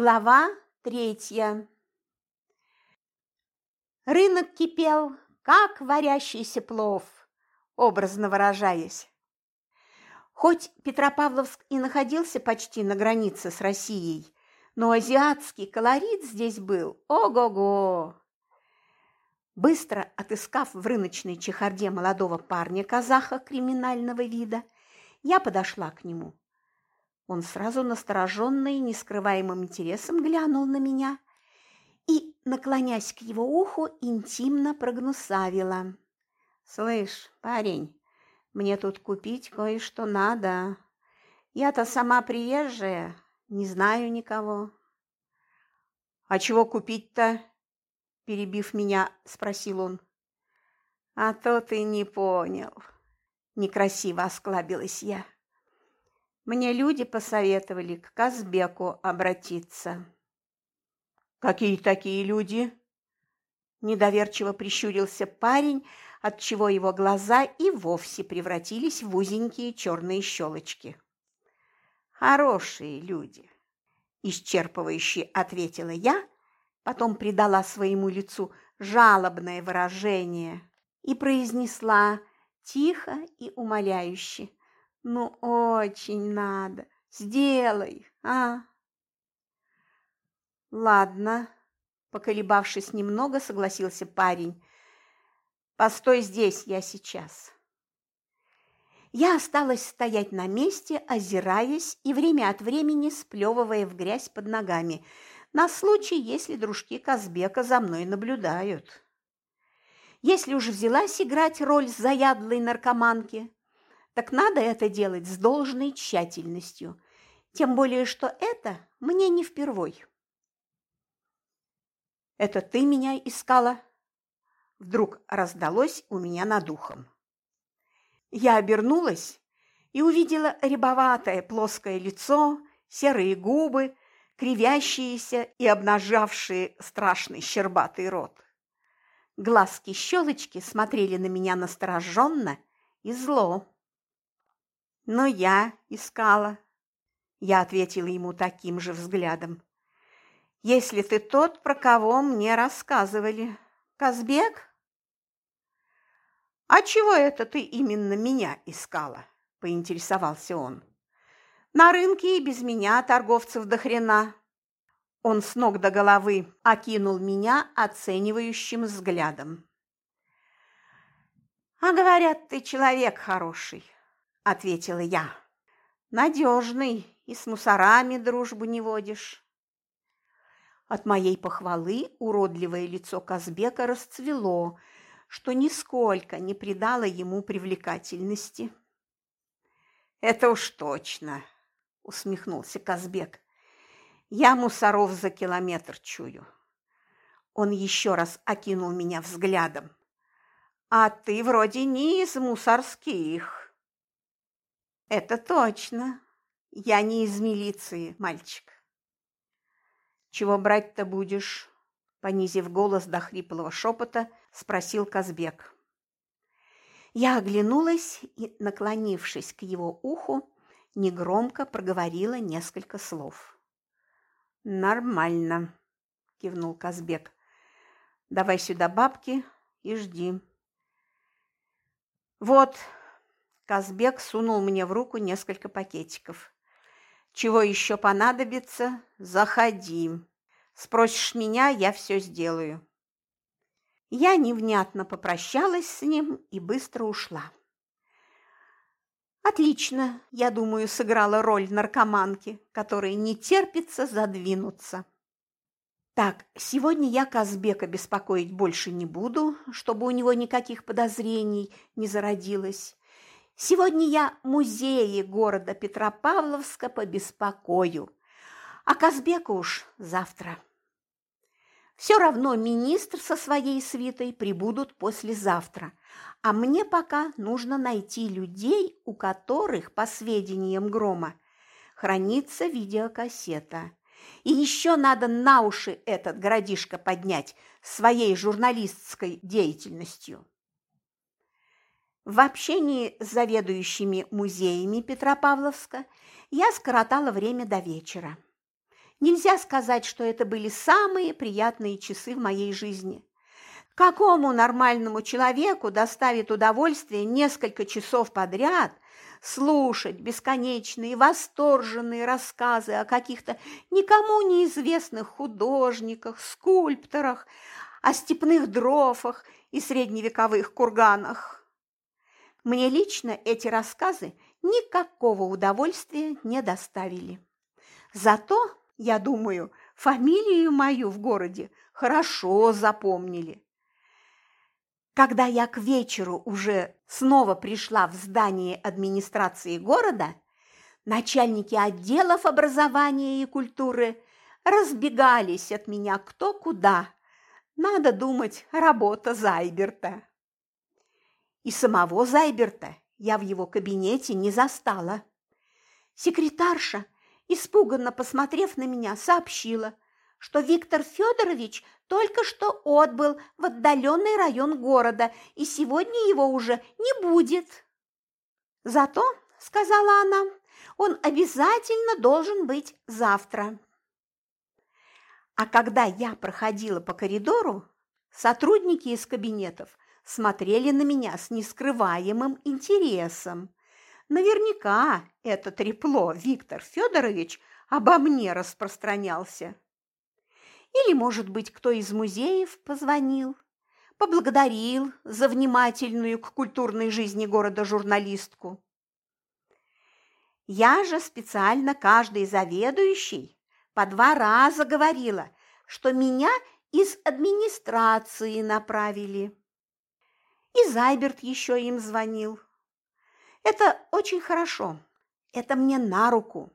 Глава третья. Рынок кипел, как варящийся плов, образно выражаясь. Хоть Петропавловск и находился почти на границе с Россией, но азиатский колорит здесь был ого-го. Быстро отыскав в рыночной чехарде молодого парня-казаха криминального вида, я подошла к нему. Он сразу настороженно и нескрываемым интересом глянул на меня и, наклонясь к его уху, интимно прогнусавила. «Слышь, парень, мне тут купить кое-что надо. Я-то сама приезжая, не знаю никого». «А чего купить-то?» – перебив меня, спросил он. «А то ты не понял», – некрасиво осклабилась я. Мне люди посоветовали к Казбеку обратиться. «Какие такие люди?» Недоверчиво прищурился парень, отчего его глаза и вовсе превратились в узенькие черные щелочки. «Хорошие люди», – исчерпывающе ответила я, потом придала своему лицу жалобное выражение и произнесла тихо и умоляюще. Ну, очень надо. Сделай, а? Ладно, поколебавшись немного, согласился парень. Постой здесь, я сейчас. Я осталась стоять на месте, озираясь и время от времени сплевывая в грязь под ногами, на случай, если дружки Казбека за мной наблюдают. Если уж взялась играть роль заядлой наркоманки, так надо это делать с должной тщательностью, тем более что это мне не впервой. «Это ты меня искала?» Вдруг раздалось у меня над ухом. Я обернулась и увидела рябоватое плоское лицо, серые губы, кривящиеся и обнажавшие страшный щербатый рот. Глазки-щелочки смотрели на меня настороженно и зло. Но я искала. Я ответила ему таким же взглядом. Если ты тот, про кого мне рассказывали. Казбек? А чего это ты именно меня искала? Поинтересовался он. На рынке и без меня торговцев до хрена. Он с ног до головы окинул меня оценивающим взглядом. А говорят, ты человек хороший ответила я. Надежный, и с мусорами дружбу не водишь. От моей похвалы уродливое лицо Казбека расцвело, что нисколько не придало ему привлекательности. «Это уж точно!» – усмехнулся Казбек. «Я мусоров за километр чую». Он еще раз окинул меня взглядом. «А ты вроде не из мусорских». Это точно. Я не из милиции, мальчик. Чего брать-то будешь? Понизив голос до хриплого шепота, спросил Казбек. Я оглянулась и, наклонившись к его уху, негромко проговорила несколько слов. «Нормально», – кивнул Казбек. «Давай сюда бабки и жди». «Вот, Казбек сунул мне в руку несколько пакетиков. «Чего еще понадобится? Заходи. Спросишь меня, я все сделаю». Я невнятно попрощалась с ним и быстро ушла. Отлично, я думаю, сыграла роль наркоманки, которой не терпится задвинуться. Так, сегодня я Казбека беспокоить больше не буду, чтобы у него никаких подозрений не зародилось. Сегодня я музеи города Петропавловска побеспокою, а Казбека уж завтра. Все равно министр со своей свитой прибудут послезавтра, а мне пока нужно найти людей, у которых, по сведениям Грома, хранится видеокассета. И еще надо на уши этот городишко поднять своей журналистской деятельностью. В общении с заведующими музеями Петропавловска я скоротала время до вечера. Нельзя сказать, что это были самые приятные часы в моей жизни. Какому нормальному человеку доставит удовольствие несколько часов подряд слушать бесконечные восторженные рассказы о каких-то никому неизвестных художниках, скульпторах, о степных дрофах и средневековых курганах? Мне лично эти рассказы никакого удовольствия не доставили. Зато, я думаю, фамилию мою в городе хорошо запомнили. Когда я к вечеру уже снова пришла в здание администрации города, начальники отделов образования и культуры разбегались от меня кто куда. Надо думать, работа Зайберта. И самого Зайберта я в его кабинете не застала. Секретарша, испуганно посмотрев на меня, сообщила – что Виктор Федорович только что отбыл в отдаленный район города, и сегодня его уже не будет. Зато, сказала она, он обязательно должен быть завтра. А когда я проходила по коридору, сотрудники из кабинетов смотрели на меня с нескрываемым интересом. Наверняка это трепло Виктор Федорович обо мне распространялся. Или, может быть, кто из музеев позвонил, поблагодарил за внимательную к культурной жизни города журналистку. Я же специально каждой заведующей по два раза говорила, что меня из администрации направили. И Зайберт еще им звонил. Это очень хорошо, это мне на руку.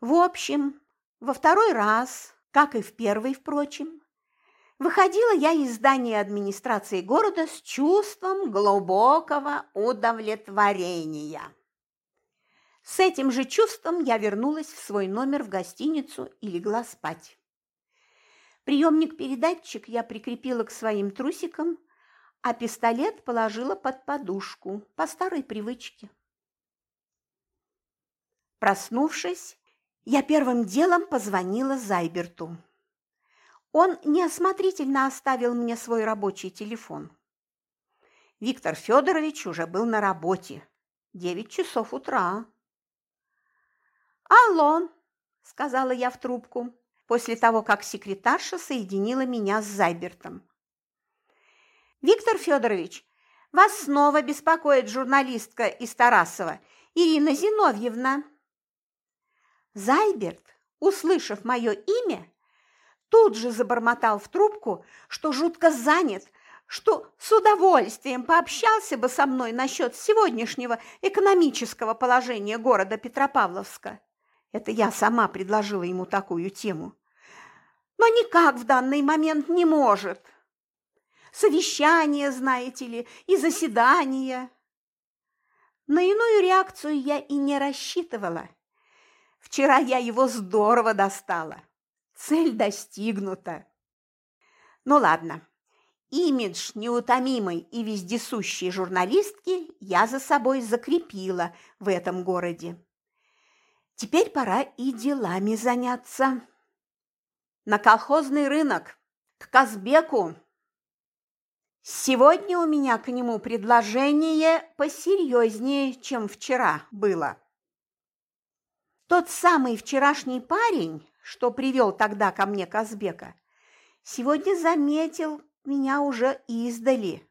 В общем, во второй раз как и в первый, впрочем. Выходила я из здания администрации города с чувством глубокого удовлетворения. С этим же чувством я вернулась в свой номер в гостиницу и легла спать. Приемник-передатчик я прикрепила к своим трусикам, а пистолет положила под подушку по старой привычке. Проснувшись, я первым делом позвонила Зайберту. Он неосмотрительно оставил мне свой рабочий телефон. Виктор Федорович уже был на работе. Девять часов утра. «Алло!» – сказала я в трубку, после того, как секретарша соединила меня с Зайбертом. «Виктор Федорович, вас снова беспокоит журналистка из Тарасова, Ирина Зиновьевна». Зайберт, услышав мое имя, тут же забормотал в трубку, что жутко занят, что с удовольствием пообщался бы со мной насчет сегодняшнего экономического положения города Петропавловска. Это я сама предложила ему такую тему. Но никак в данный момент не может. Совещания, знаете ли, и заседания. На иную реакцию я и не рассчитывала. Вчера я его здорово достала. Цель достигнута. Ну ладно, имидж неутомимой и вездесущей журналистки я за собой закрепила в этом городе. Теперь пора и делами заняться. На колхозный рынок, к Казбеку. Сегодня у меня к нему предложение посерьезнее, чем вчера было. Тот самый вчерашний парень, что привел тогда ко мне Казбека, сегодня заметил меня уже издали.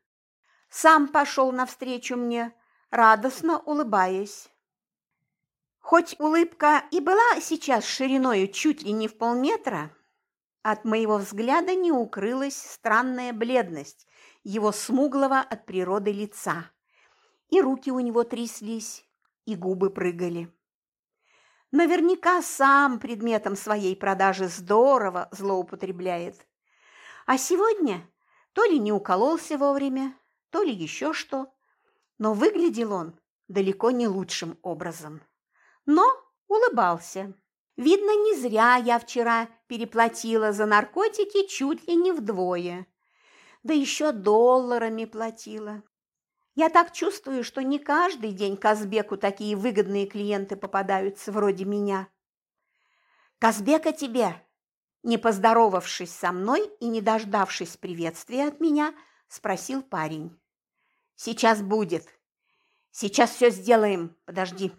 Сам пошел навстречу мне, радостно улыбаясь. Хоть улыбка и была сейчас шириною чуть ли не в полметра, от моего взгляда не укрылась странная бледность его смуглого от природы лица. И руки у него тряслись, и губы прыгали. Наверняка сам предметом своей продажи здорово злоупотребляет. А сегодня то ли не укололся вовремя, то ли еще что, но выглядел он далеко не лучшим образом. Но улыбался. Видно, не зря я вчера переплатила за наркотики чуть ли не вдвое. Да еще долларами платила. Я так чувствую, что не каждый день Казбеку такие выгодные клиенты попадаются, вроде меня. Казбека тебе, не поздоровавшись со мной и не дождавшись приветствия от меня, спросил парень. Сейчас будет. Сейчас все сделаем. Подожди.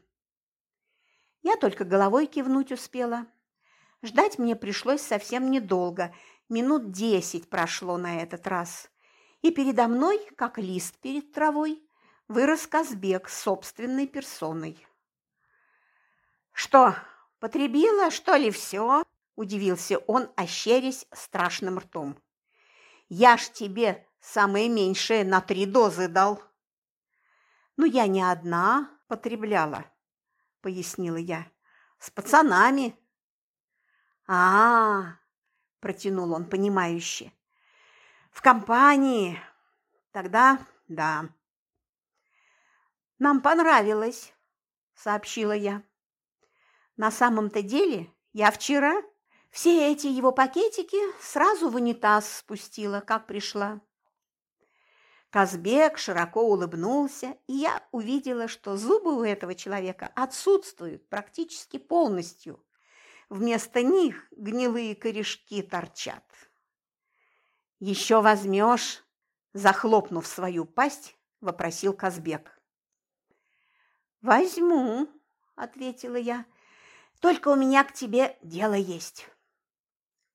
Я только головой кивнуть успела. Ждать мне пришлось совсем недолго. Минут десять прошло на этот раз. И передо мной, как лист перед травой, вырос Казбек собственной персоной. «Что, потребила, что ли, все?» – удивился он, ощерясь страшным ртом. «Я ж тебе самое меньшее на три дозы дал». «Ну, я не одна потребляла», – пояснила я, – «с пацанами». «А-а-а!» – протянул он понимающе. «В компании. Тогда да». «Нам понравилось», – сообщила я. На самом-то деле я вчера все эти его пакетики сразу в унитаз спустила, как пришла. Казбек широко улыбнулся, и я увидела, что зубы у этого человека отсутствуют практически полностью. Вместо них гнилые корешки торчат. «Еще возьмешь?» – захлопнув свою пасть, вопросил Казбек. «Возьму», – ответила я, – «только у меня к тебе дело есть».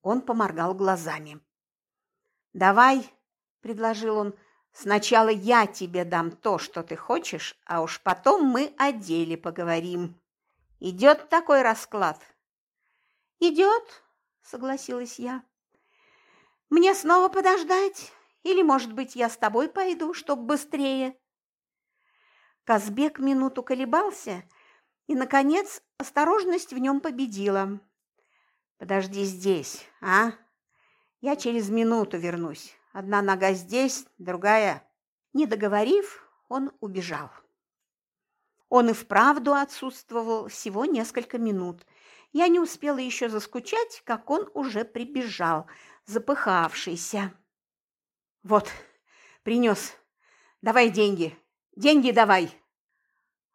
Он поморгал глазами. «Давай», – предложил он, – Сначала я тебе дам то, что ты хочешь, а уж потом мы о деле поговорим. Идет такой расклад?» «Идет», – согласилась я. «Мне снова подождать? Или, может быть, я с тобой пойду, чтоб быстрее?» Казбек минуту колебался, и, наконец, осторожность в нем победила. «Подожди здесь, а? Я через минуту вернусь». Одна нога здесь, другая. Не договорив, он убежал. Он и вправду отсутствовал всего несколько минут. Я не успела еще заскучать, как он уже прибежал, запыхавшийся. «Вот, принес. Давай деньги. Деньги давай!»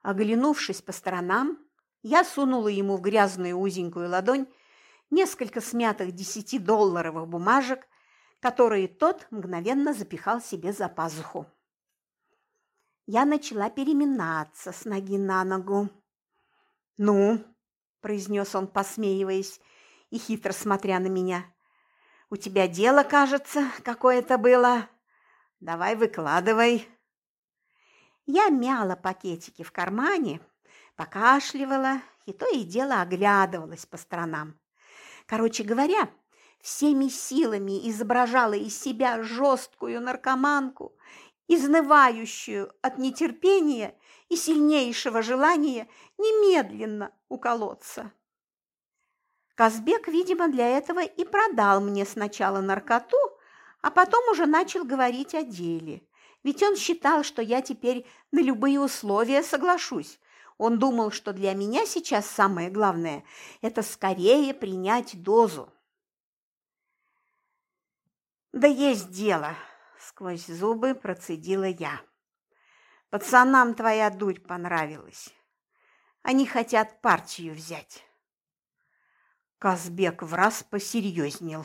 Оглянувшись по сторонам, я сунула ему в грязную узенькую ладонь несколько смятых десятидолларовых бумажек которые тот мгновенно запихал себе за пазуху. Я начала переминаться с ноги на ногу. «Ну?» – произнес он, посмеиваясь и хитро смотря на меня. «У тебя дело, кажется, какое-то было. Давай выкладывай». Я мяла пакетики в кармане, покашливала и то и дело оглядывалась по сторонам. Короче говоря, всеми силами изображала из себя жесткую наркоманку, изнывающую от нетерпения и сильнейшего желания немедленно уколоться. Казбек, видимо, для этого и продал мне сначала наркоту, а потом уже начал говорить о деле. Ведь он считал, что я теперь на любые условия соглашусь. Он думал, что для меня сейчас самое главное – это скорее принять дозу. «Да есть дело!» – сквозь зубы процедила я. «Пацанам твоя дурь понравилась. Они хотят партию взять». Казбек враз посерьезнел.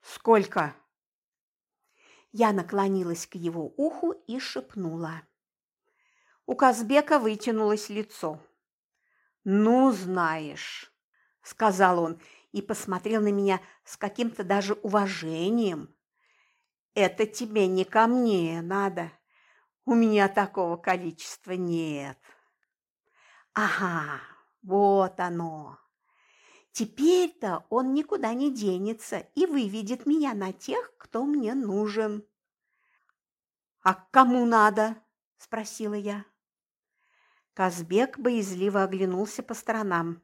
«Сколько?» Я наклонилась к его уху и шепнула. У Казбека вытянулось лицо. «Ну, знаешь», – сказал он и посмотрел на меня с каким-то даже уважением. «Это тебе не ко мне надо. У меня такого количества нет». «Ага, вот оно. Теперь-то он никуда не денется и выведет меня на тех, кто мне нужен». «А кому надо?» – спросила я. Казбек боязливо оглянулся по сторонам.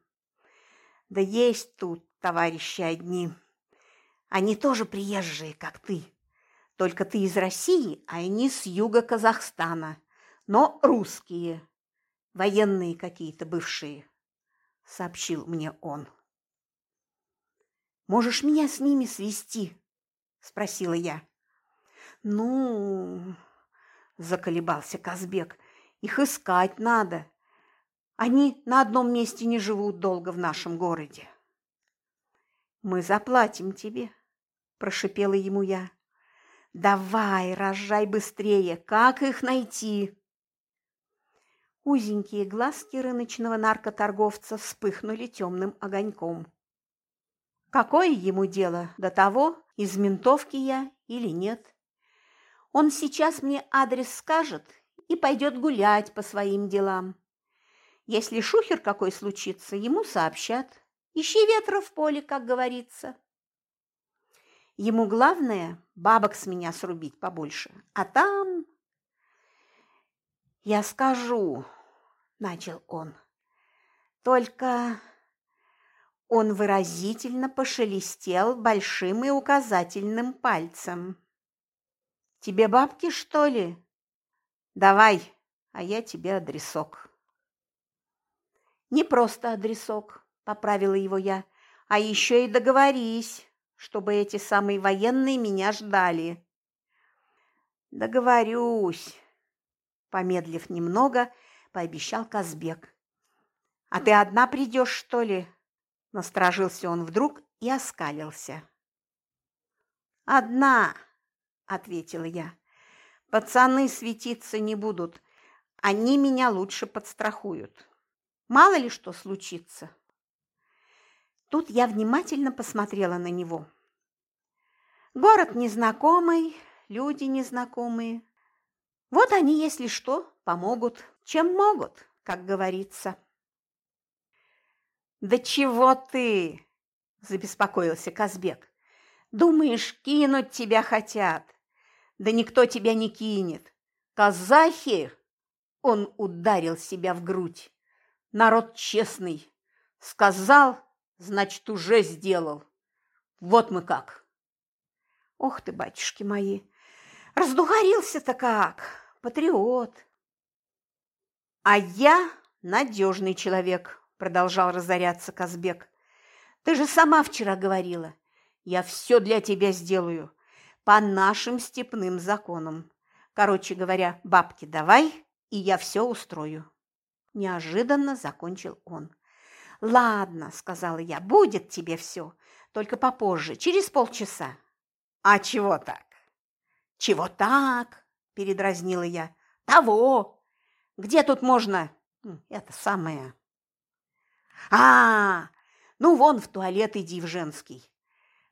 «Да есть тут товарищи одни. Они тоже приезжие, как ты. Только ты из России, а они с юга Казахстана. Но русские, военные какие-то бывшие, сообщил мне он. Можешь меня с ними свести? спросила я. Ну, заколебался Казбек. Их искать надо. Они на одном месте не живут долго в нашем городе. Мы заплатим тебе, прошипела ему я. Давай, рожай быстрее, как их найти? Узенькие глазки рыночного наркоторговца вспыхнули темным огоньком. Какое ему дело до того, из ментовки я или нет? Он сейчас мне адрес скажет и пойдет гулять по своим делам. Если шухер какой случится, ему сообщат. Ищи ветра в поле, как говорится. Ему главное бабок с меня срубить побольше, а там... Я скажу, начал он. Только он выразительно пошелестел большим и указательным пальцем. Тебе бабки, что ли? Давай, а я тебе адресок. Не просто адресок, поправила его я, а еще и договорись, чтобы эти самые военные меня ждали. Договорюсь, помедлив немного, пообещал Казбек. А ты одна придешь, что ли? Насторожился он вдруг и оскалился. «Одна», – ответила я. «Пацаны светиться не будут. Они меня лучше подстрахуют. Мало ли что случится». Тут я внимательно посмотрела на него. Город незнакомый, люди незнакомые. Вот они, если что, помогут, чем могут, как говорится. «Да чего ты?» – забеспокоился Казбек. «Думаешь, кинуть тебя хотят? Да никто тебя не кинет. Казахи!» – он ударил себя в грудь. «Народ честный. Сказал, значит, уже сделал. Вот мы как!» «Ох ты, батюшки мои! Раздухарился-то как! Патриот!» «А я надежный человек», продолжал разоряться Казбек. Ты же сама вчера говорила. Я все для тебя сделаю. По нашим степным законам. Короче говоря, бабки давай, и я все устрою. Неожиданно закончил он. «Ладно», – сказала я, – «будет тебе все, только попозже, через полчаса». «А чего так?» «Чего так?» – передразнила я. «Того! Где тут можно?» «Это самое...» А, ну вон в туалет иди в женский.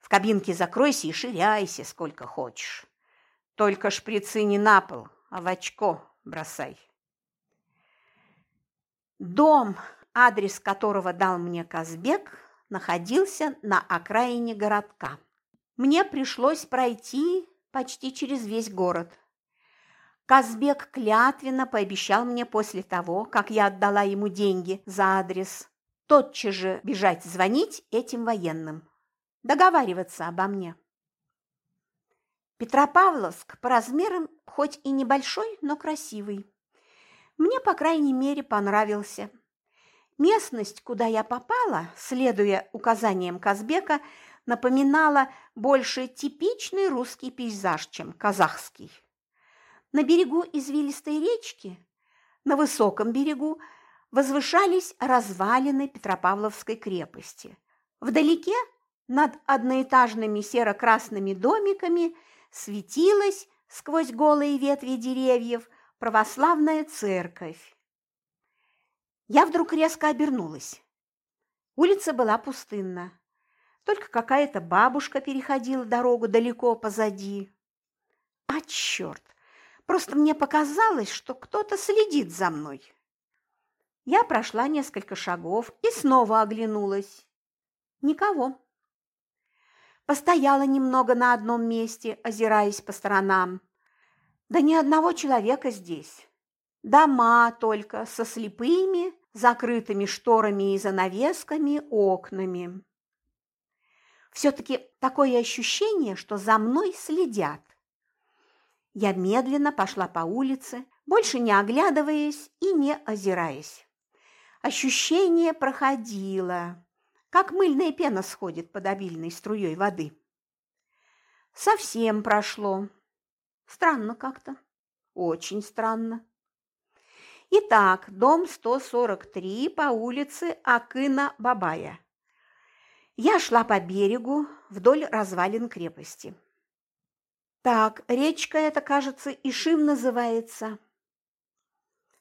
В кабинке закройся и ширяйся сколько хочешь. Только шприцы не на пол, а в очко бросай. Дом, адрес которого дал мне Казбек, находился на окраине городка. Мне пришлось пройти почти через весь город. Казбек клятвенно пообещал мне после того, как я отдала ему деньги за адрес, тотчас же бежать звонить этим военным, договариваться обо мне. Петропавловск по размерам хоть и небольшой, но красивый. Мне, по крайней мере, понравился. Местность, куда я попала, следуя указаниям Казбека, напоминала больше типичный русский пейзаж, чем казахский. На берегу извилистой речки, на высоком берегу – возвышались развалины Петропавловской крепости. Вдалеке, над одноэтажными серо-красными домиками, светилась сквозь голые ветви деревьев православная церковь. Я вдруг резко обернулась. Улица была пустынна. Только какая-то бабушка переходила дорогу далеко позади. А черт! Просто мне показалось, что кто-то следит за мной. Я прошла несколько шагов и снова оглянулась. Никого. Постояла немного на одном месте, озираясь по сторонам. Да ни одного человека здесь. Дома только со слепыми, закрытыми шторами и занавесками окнами. Все-таки такое ощущение, что за мной следят. Я медленно пошла по улице, больше не оглядываясь и не озираясь. Ощущение проходило, как мыльная пена сходит под обильной струей воды. Совсем прошло. Странно как-то. Очень странно. Итак, дом 143 по улице Акына-Бабая. Я шла по берегу вдоль развалин крепости. Так, речка эта, кажется, Ишим называется.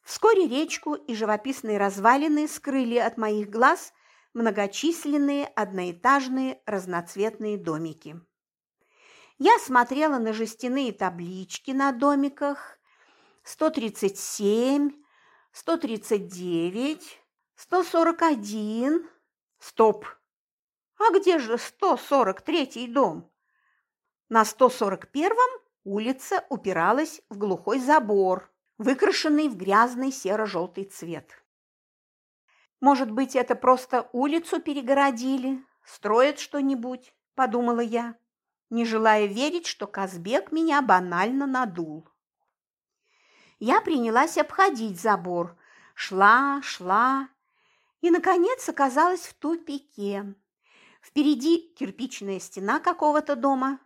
Вскоре речку и живописные развалины скрыли от моих глаз многочисленные одноэтажные разноцветные домики. Я смотрела на жестяные таблички на домиках 137, 139, 141. Стоп! А где же 143 дом? На 141-м улица упиралась в глухой забор, выкрашенный в грязный серо-желтый цвет. Может быть, это просто улицу перегородили, строят что-нибудь, подумала я, не желая верить, что Казбек меня банально надул. Я принялась обходить забор, шла, шла и, наконец, оказалась в тупике. Впереди кирпичная стена какого-то дома,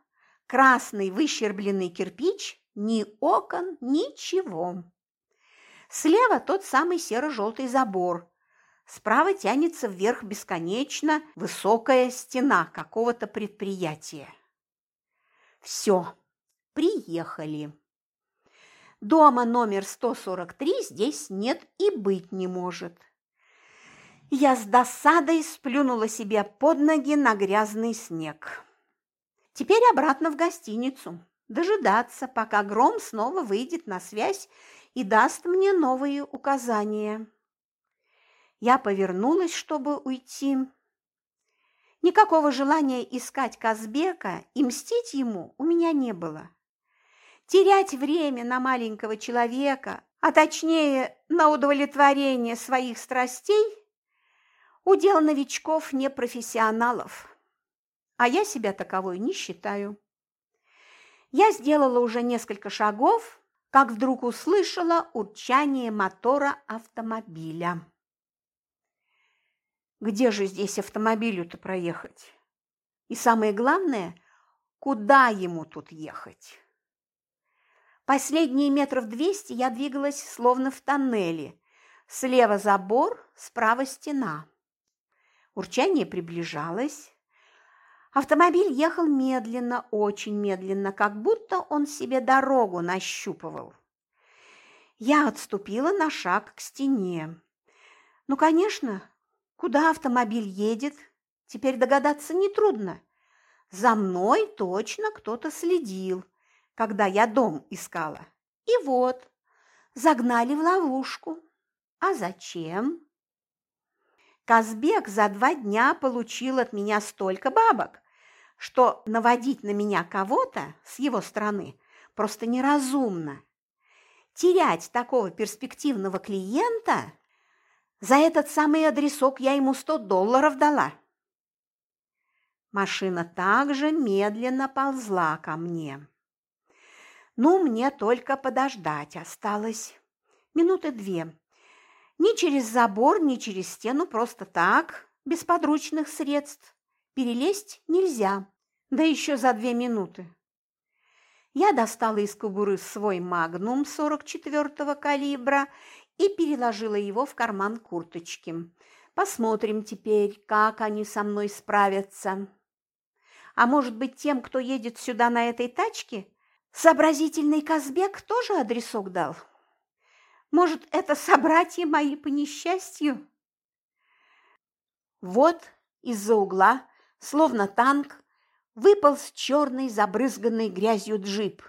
красный выщербленный кирпич, ни окон, ничего. Слева тот самый серо-желтый забор, Справа тянется вверх бесконечно высокая стена какого-то предприятия. Все, приехали. Дома номер 143 здесь нет и быть не может. Я с досадой сплюнула себе под ноги на грязный снег. Теперь обратно в гостиницу, дожидаться, пока Гром снова выйдет на связь и даст мне новые указания. Я повернулась, чтобы уйти. Никакого желания искать Казбека и мстить ему у меня не было. Терять время на маленького человека, а точнее на удовлетворение своих страстей – удел новичков непрофессионалов. А я себя таковой не считаю. Я сделала уже несколько шагов, как вдруг услышала урчание мотора автомобиля. Где же здесь автомобилю-то проехать? И самое главное, куда ему тут ехать? Последние метров двести я двигалась словно в тоннеле. Слева забор, справа стена. Урчание приближалось. Автомобиль ехал медленно, очень медленно, как будто он себе дорогу нащупывал. Я отступила на шаг к стене. Ну, конечно, Куда автомобиль едет, теперь догадаться нетрудно. За мной точно кто-то следил, когда я дом искала. И вот, загнали в ловушку. А зачем? Казбек за два дня получил от меня столько бабок, что наводить на меня кого-то с его стороны просто неразумно. Терять такого перспективного клиента за этот самый адресок я ему сто долларов дала. Машина также медленно ползла ко мне. Ну, мне только подождать осталось. Минуты две. Ни через забор, ни через стену, просто так, без подручных средств. Перелезть нельзя, да еще за две минуты. Я достала из кобуры свой магнум 44-го калибра и переложила его в карман курточки. Посмотрим теперь, как они со мной справятся. А может быть, тем, кто едет сюда на этой тачке, сообразительный Казбек тоже адресок дал? Может, это собратья мои по несчастью? Вот из-за угла, словно танк, выполз черный, забрызганный грязью джип.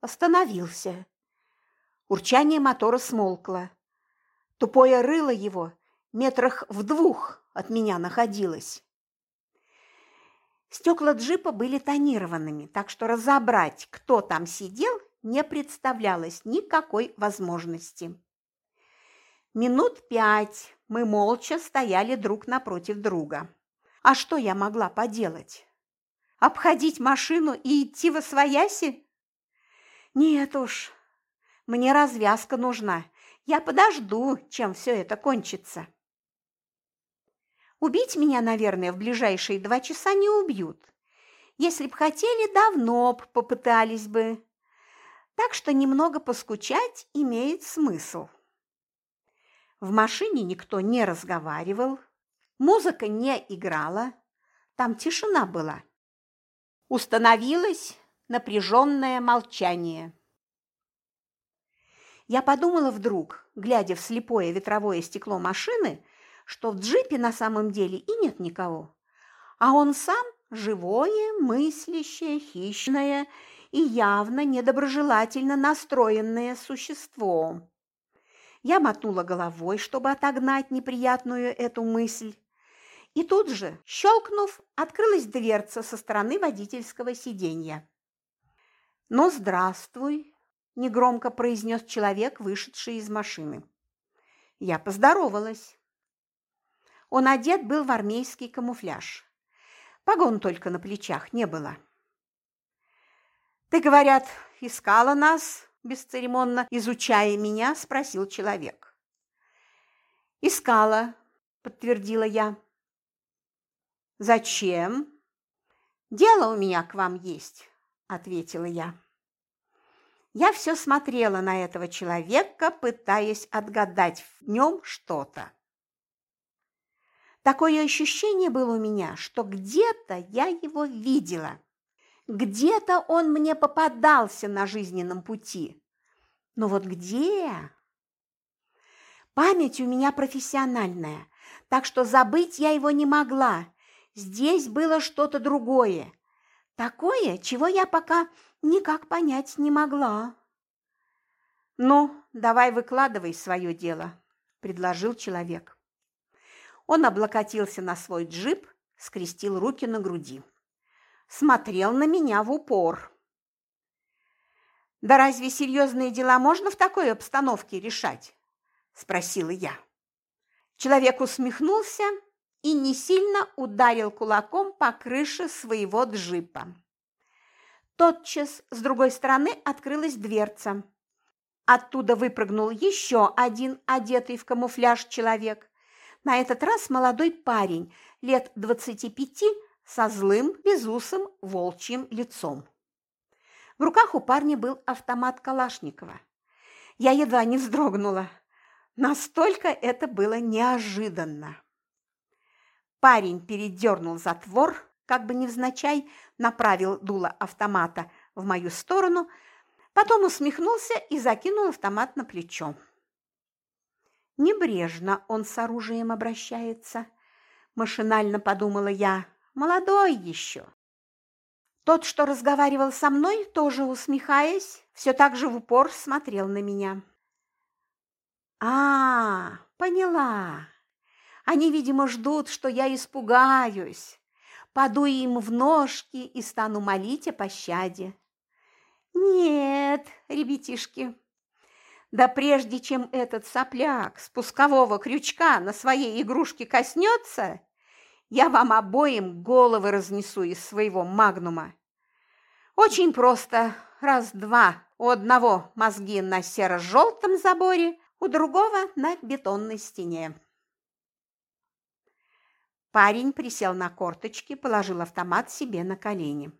Остановился. Урчание мотора смолкло. Тупое рыло его метрах в двух от меня находилось. Стекла джипа были тонированными, так что разобрать, кто там сидел, не представлялось никакой возможности. Минут пять мы молча стояли друг напротив друга. А что я могла поделать? Обходить машину и идти во свояси? Нет уж, мне развязка нужна. Я подожду, чем все это кончится. Убить меня, наверное, в ближайшие два часа не убьют. Если б хотели, давно б попытались бы. Так что немного поскучать имеет смысл. В машине никто не разговаривал, музыка не играла, Там тишина была. Установилось напряженное молчание. Я подумала вдруг, глядя в слепое ветровое стекло машины, что в джипе на самом деле и нет никого, а он сам живое, мыслящее, хищное и явно недоброжелательно настроенное существо. Я мотнула головой, чтобы отогнать неприятную эту мысль. И тут же, щелкнув, открылась дверца со стороны водительского сиденья. «Ну, здравствуй!» – негромко произнес человек, вышедший из машины. Я поздоровалась. Он одет был в армейский камуфляж. Погон только на плечах не было. «Ты, говорят, искала нас?» – бесцеремонно изучая меня, спросил человек. «Искала», – подтвердила я. «Зачем?» «Дело у меня к вам есть», – ответила я. Я все смотрела на этого человека, пытаясь отгадать в нем что-то. Такое ощущение было у меня, что где-то я его видела. Где-то он мне попадался на жизненном пути. Но вот где? Память у меня профессиональная, так что забыть я его не могла. Здесь было что-то другое. Такое, чего я пока никак понять не могла. «Ну, давай выкладывай свое дело», – предложил человек. Он облокотился на свой джип, скрестил руки на груди. Смотрел на меня в упор. «Да разве серьезные дела можно в такой обстановке решать?» – спросила я. Человек усмехнулся и не сильно ударил кулаком по крыше своего джипа. Тотчас с другой стороны открылась дверца. Оттуда выпрыгнул еще один одетый в камуфляж человек. На этот раз молодой парень, лет двадцати пяти, со злым, безусым, волчьим лицом. В руках у парня был автомат Калашникова. Я едва не вздрогнула. Настолько это было неожиданно. Парень передернул затвор, как бы невзначай направил дуло автомата в мою сторону, потом усмехнулся и закинул автомат на плечо. Небрежно он с оружием обращается, машинально подумала я, молодой еще. Тот, что разговаривал со мной, тоже усмехаясь, все так же в упор смотрел на меня. А, поняла. Они, видимо, ждут, что я испугаюсь, паду им в ножки и стану молить о пощаде. Нет, ребятишки, да прежде чем этот сопляк спускового крючка на своей игрушке коснется, я вам обоим головы разнесу из своего магнума. Очень просто. Раз-два. У одного мозги на серо-желтом заборе, у другого на бетонной стене. Парень присел на корточки, положил автомат себе на колени.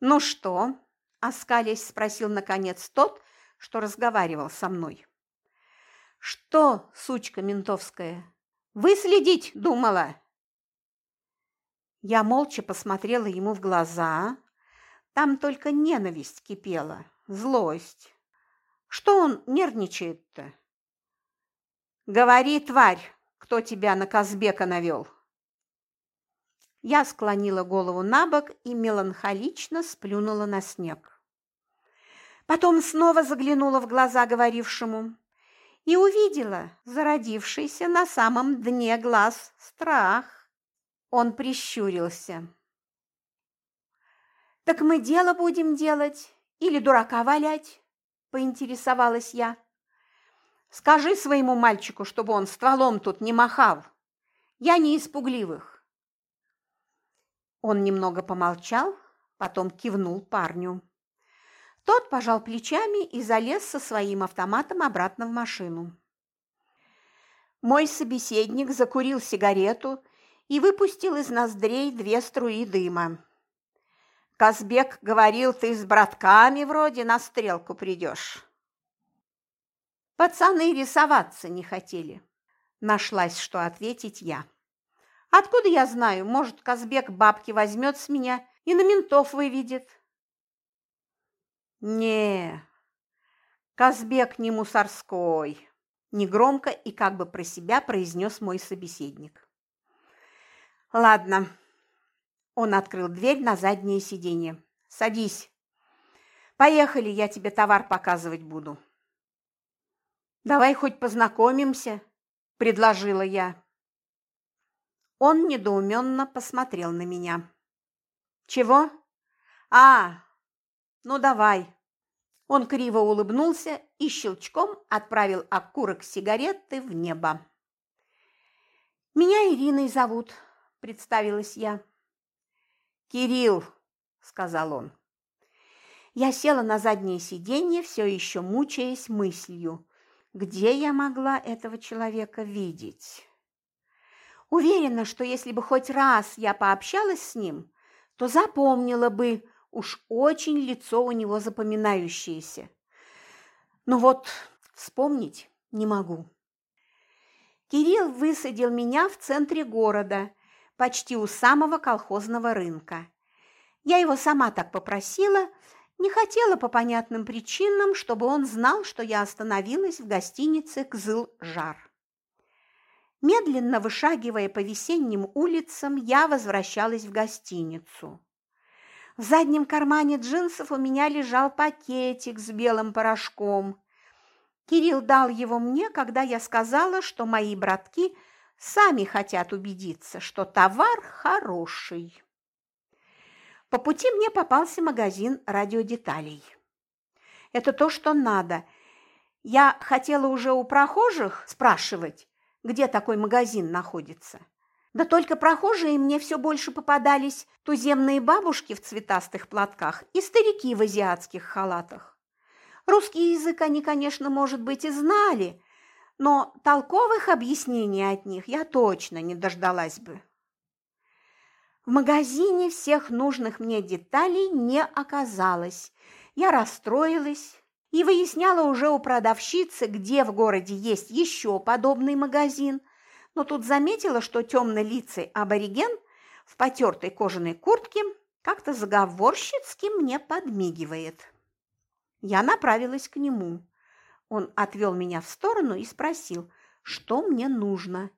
«Ну что?» – оскалясь, спросил наконец тот, что разговаривал со мной. «Что, сучка ментовская, выследить думала?» Я молча посмотрела ему в глаза. Там только ненависть кипела, злость. Что он нервничает-то? «Говори, тварь, кто тебя на Казбека навел?» Я склонила голову на бок и меланхолично сплюнула на снег. Потом снова заглянула в глаза говорившему и увидела зародившийся на самом дне глаз страх. Он прищурился. «Так мы дело будем делать или дурака валять?» – поинтересовалась я. «Скажи своему мальчику, чтобы он стволом тут не махал. Я не испугливых». Он немного помолчал, потом кивнул парню. Тот пожал плечами и залез со своим автоматом обратно в машину. Мой собеседник закурил сигарету и выпустил из ноздрей две струи дыма. Казбек говорил, ты с братками вроде на стрелку придешь. Пацаны рисоваться не хотели. Нашлась, что ответить я. Откуда я знаю, может, Казбек бабки возьмет с меня и на ментов выведет? Не, Казбек не мусорской, негромко и как бы про себя произнес мой собеседник. Ладно. Он открыл дверь на заднее сиденье. Садись. Поехали, я тебе товар показывать буду. Давай хоть познакомимся, предложила я. Он недоуменно посмотрел на меня. Чего? А, ну давай. Он криво улыбнулся и щелчком отправил окурок сигареты в небо. «Меня Ириной зовут», – представилась я. «Кирилл», – сказал он. Я села на заднее сиденье, все еще мучаясь мыслью, где я могла этого человека видеть. Уверена, что если бы хоть раз я пообщалась с ним, то запомнила бы, уж очень лицо у него запоминающееся. Но вот вспомнить не могу. Кирилл высадил меня в центре города, почти у самого колхозного рынка. Я его сама так попросила, не хотела по понятным причинам, чтобы он знал, что я остановилась в гостинице «Кзыл-Жар». Медленно вышагивая по весенним улицам, я возвращалась в гостиницу. В заднем кармане джинсов у меня лежал пакетик с белым порошком. Кирилл дал его мне, когда я сказала, что мои братки сами хотят убедиться, что товар хороший. По пути мне попался магазин радиодеталей. Это то, что надо. Я хотела уже у прохожих спрашивать, где такой магазин находится. Да только прохожие мне все больше попадались туземные бабушки в цветастых платках и старики в азиатских халатах. Русский язык они, конечно, может быть, и знали, но толковых объяснений от них я точно не дождалась бы. В магазине всех нужных мне деталей не оказалось. Я расстроилась и выясняла уже у продавщицы, где в городе есть еще подобный магазин, но тут заметила, что темно-лицый абориген в потертой кожаной куртке как-то заговорщицки мне подмигивает. Я направилась к нему. Он отвел меня в сторону и спросил, что мне нужно.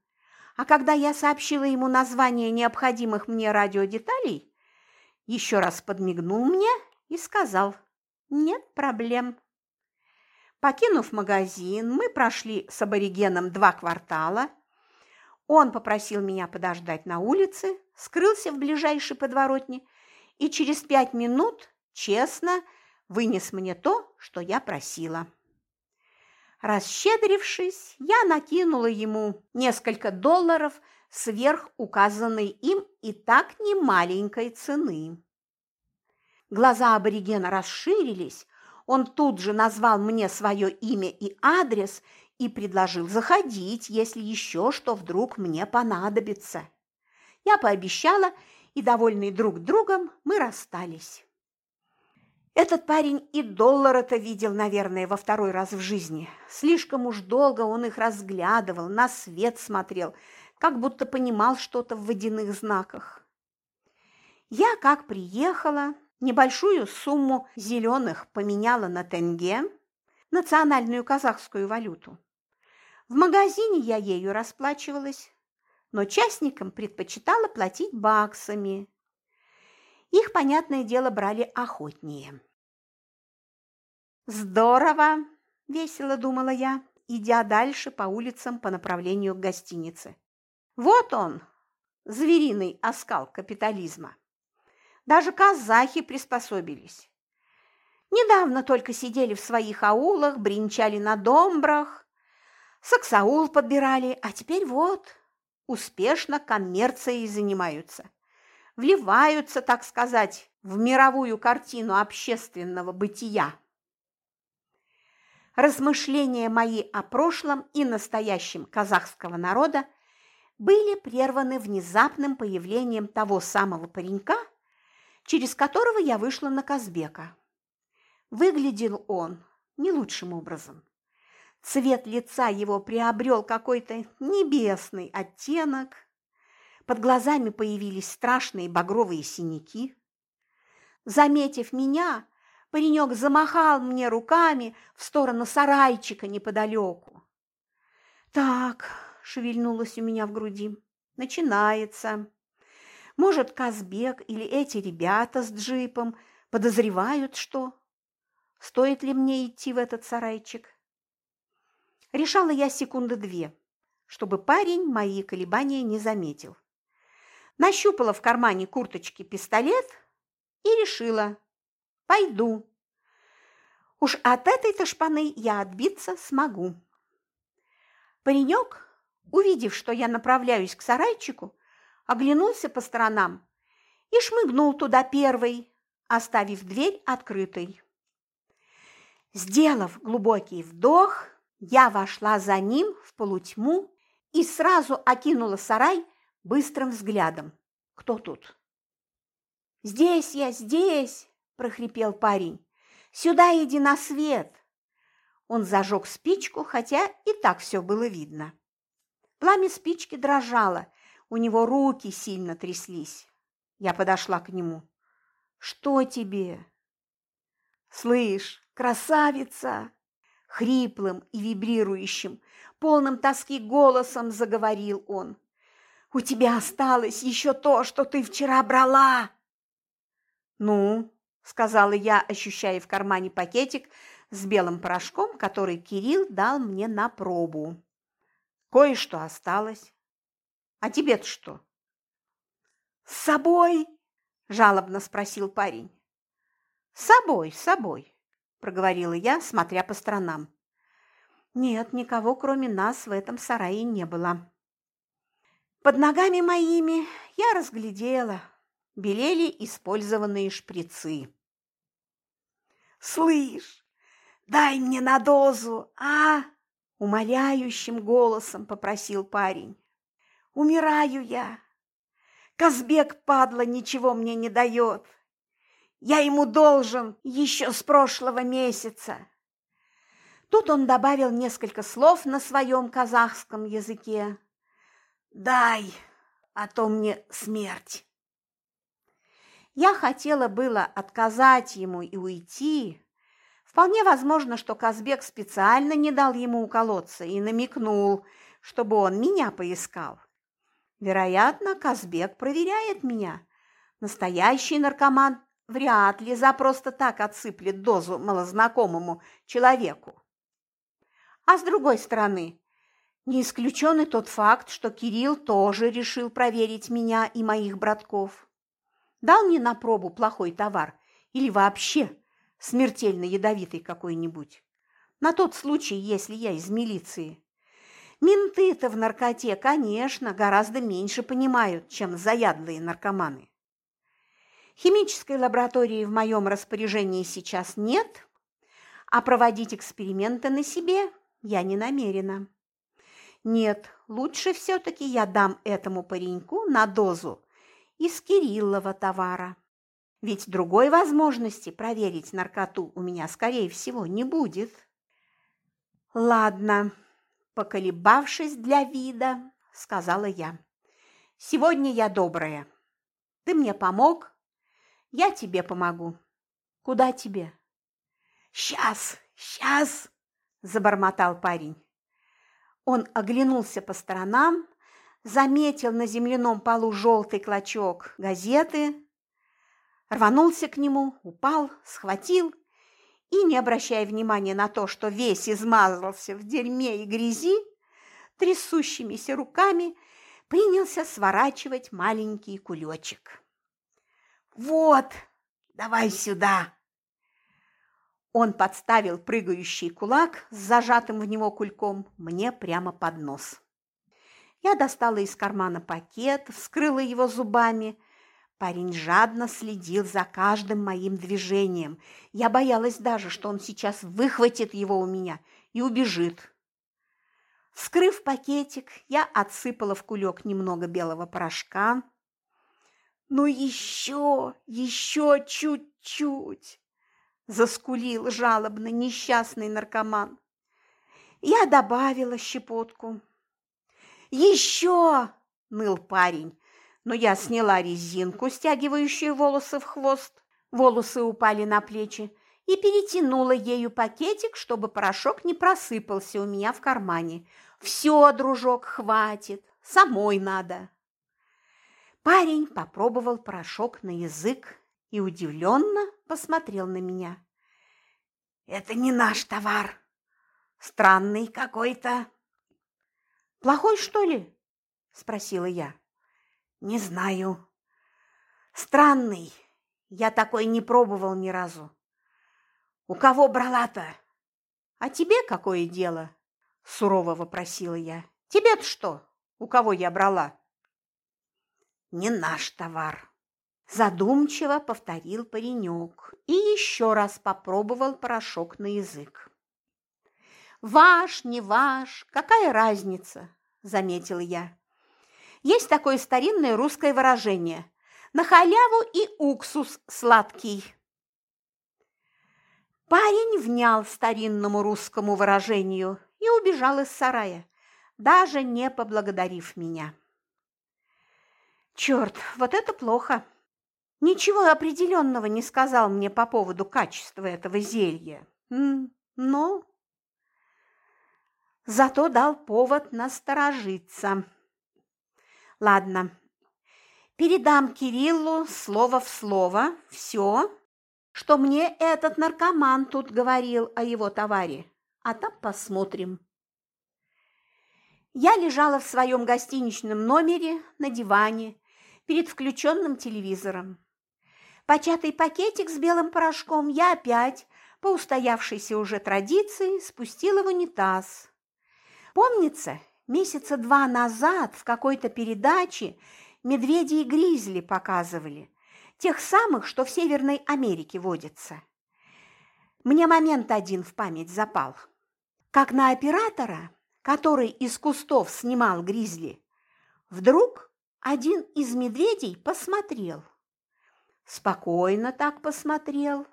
А когда я сообщила ему название необходимых мне радиодеталей, еще раз подмигнул мне и сказал «Нет проблем». Покинув магазин, мы прошли с аборигеном два квартала. Он попросил меня подождать на улице, скрылся в ближайшей подворотне и через пять минут честно вынес мне то, что я просила. Расщедрившись, я накинула ему несколько долларов сверх указанной им и так немаленькой цены. Глаза аборигена расширились, он тут же назвал мне свое имя и адрес и предложил заходить, если еще что вдруг мне понадобится. Я пообещала, и, довольные друг другом, мы расстались. Этот парень и доллара-то видел, наверное, во второй раз в жизни. Слишком уж долго он их разглядывал, на свет смотрел, как будто понимал что-то в водяных знаках. Я, как приехала, небольшую сумму зеленых поменяла на тенге, национальную казахскую валюту. В магазине я ею расплачивалась, но частникам предпочитала платить баксами, их, понятное дело, брали охотнее. «Здорово!» – весело думала я, идя дальше по улицам по направлению к гостинице. «Вот он, звериный оскал капитализма. Даже казахи приспособились. Недавно только сидели в своих аулах, бренчали на домбрах, саксаул подбирали, а теперь вот успешно коммерцией занимаются вливаются, так сказать, в мировую картину общественного бытия. Размышления мои о прошлом и настоящем казахского народа были прерваны внезапным появлением того самого паренька, через которого я вышла на Казбека. Выглядел он не лучшим образом. Цвет лица его приобрел какой-то небесный оттенок, Под глазами появились страшные багровые синяки. Заметив меня, паренек замахал мне руками в сторону сарайчика неподалеку. «Так», – шевельнулось у меня в груди, – «начинается. Может, Казбек или эти ребята с джипом подозревают, что? Стоит ли мне идти в этот сарайчик?» Решала я секунды две, чтобы парень мои колебания не заметил. Нащупала в кармане курточки пистолет и решила – пойду. Уж от этой-то шпаны я отбиться смогу. Паренек, увидев, что я направляюсь к сарайчику, оглянулся по сторонам и шмыгнул туда первый, оставив дверь открытой. Сделав глубокий вдох, я вошла за ним в полутьму и сразу окинула сарай быстрым взглядом. Кто тут? «Здесь я, здесь!» – прохрипел парень. «Сюда иди на свет!» Он зажег спичку, хотя и так все было видно. Пламя спички дрожало, у него руки сильно тряслись. Я подошла к нему. «Что тебе?» «Слышь, красавица!» Хриплым и вибрирующим, полным тоски голосом заговорил он. «У тебя осталось еще то, что ты вчера брала!» «Ну?» – сказала я, ощущая в кармане пакетик с белым порошком, который Кирилл дал мне на пробу. «Кое-что осталось. А тебе-то что?» «С собой?» – жалобно спросил парень. «С собой, с собой проговорила я, смотря по сторонам. Нет, никого, кроме нас, в этом сарае не было. Под ногами моими я разглядела, белели использованные шприцы. «Слышь, дай мне на дозу, а?» – умоляющим голосом попросил парень. «Умираю я. Казбек, падла, ничего мне не дает. Я ему должен еще с прошлого месяца. Тут он добавил несколько слов на своем казахском языке. «Дай, а то мне смерть». Я хотела было отказать ему и уйти. Вполне возможно, что Казбек специально не дал ему уколоться и намекнул, чтобы он меня поискал. Вероятно, Казбек проверяет меня. Настоящий наркоман вряд ли за просто так отсыплет дозу малознакомому человеку. А с другой стороны, не исключен и тот факт, что Кирилл тоже решил проверить меня и моих братков. Дал мне на пробу плохой товар или вообще смертельно ядовитый какой-нибудь. На тот случай, если я из милиции. Менты-то в наркоте, конечно, гораздо меньше понимают, чем заядлые наркоманы. Химической лаборатории в моем распоряжении сейчас нет, а проводить эксперименты на себе я не намерена. Нет, лучше все-таки я дам этому пареньку на дозу из Кириллова товара. Ведь другой возможности проверить наркоту у меня, скорее всего, не будет. Ладно, поколебавшись для вида, сказала я. Сегодня я добрая. Ты мне помог, я тебе помогу. Куда тебе? Сейчас, сейчас, забормотал парень. Он оглянулся по сторонам, заметил на земляном полу желтый клочок газеты, рванулся к нему, упал, схватил и, не обращая внимания на то, что весь измазался в дерьме и грязи, трясущимися руками принялся сворачивать маленький кулечек. «Вот, давай сюда!» Он подставил прыгающий кулак с зажатым в него кульком мне прямо под нос. Я достала из кармана пакет, вскрыла его зубами. Парень жадно следил за каждым моим движением. Я боялась даже, что он сейчас выхватит его у меня и убежит. Вскрыв пакетик, я отсыпала в кулек немного белого порошка, «Ну еще, еще чуть-чуть!» – заскулил жалобно несчастный наркоман. Я добавила щепотку. «Еще!» – ныл парень, но я сняла резинку, стягивающую волосы в хвост, волосы упали на плечи, и перетянула ею пакетик, чтобы порошок не просыпался у меня в кармане. «Все, дружок, хватит, самой надо». Парень попробовал порошок на язык и удивленно посмотрел на меня. «Это не наш товар. Странный какой-то». «Плохой, что ли?» – спросила я. «Не знаю. Странный. Я такой не пробовал ни разу. У кого брала-то? А тебе какое дело? Сурово вопросила я. Тебе-то что? У кого я брала? Не наш товар. Задумчиво повторил паренек и еще раз попробовал порошок на язык. «Ваш, не ваш, какая разница?» – заметила я. Есть такое старинное русское выражение «на халяву и уксус сладкий». Парень внял старинному русскому выражению и убежал из сарая, даже не поблагодарив меня. Черт, вот это плохо. Ничего определенного не сказал мне по поводу качества этого зелья. Но зато дал повод насторожиться. Ладно, передам Кириллу слово в слово все, что мне этот наркоман тут говорил о его товаре, а там посмотрим. Я лежала в своем гостиничном номере на диване перед включенным телевизором. Початый пакетик с белым порошком я опять, по устоявшейся уже традиции, спустила в унитаз. Помнится, месяца два назад в какой-то передаче медведи и гризли показывали, тех самых, что в Северной Америке водятся. Мне момент один в память запал. Как на оператора, который из кустов снимал гризли, вдруг один из медведей посмотрел. Спокойно так посмотрел.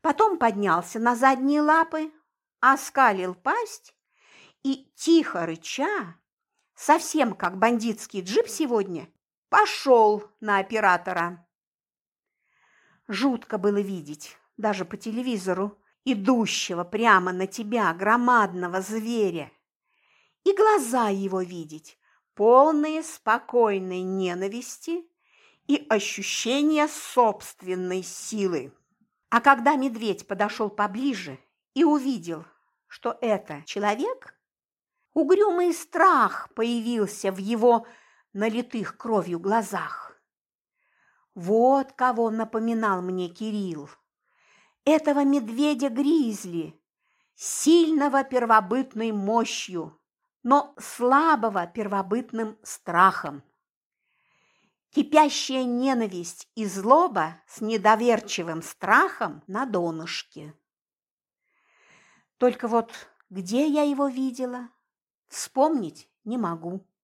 Потом поднялся на задние лапы, оскалил пасть и, тихо рыча, совсем как бандитский джип сегодня, пошел на оператора. Жутко было видеть, даже по телевизору, идущего прямо на тебя громадного зверя. И глаза его видеть, полные спокойной ненависти и ощущения собственной силы. А когда медведь подошел поближе и увидел, что это человек, угрюмый страх появился в его налитых кровью глазах. Вот кого напоминал мне Кирилл. Этого медведя-гризли, сильного первобытной мощью, но слабого первобытным страхом. Кипящая ненависть и злоба с недоверчивым страхом на донышке. Только вот где я его видела, вспомнить не могу.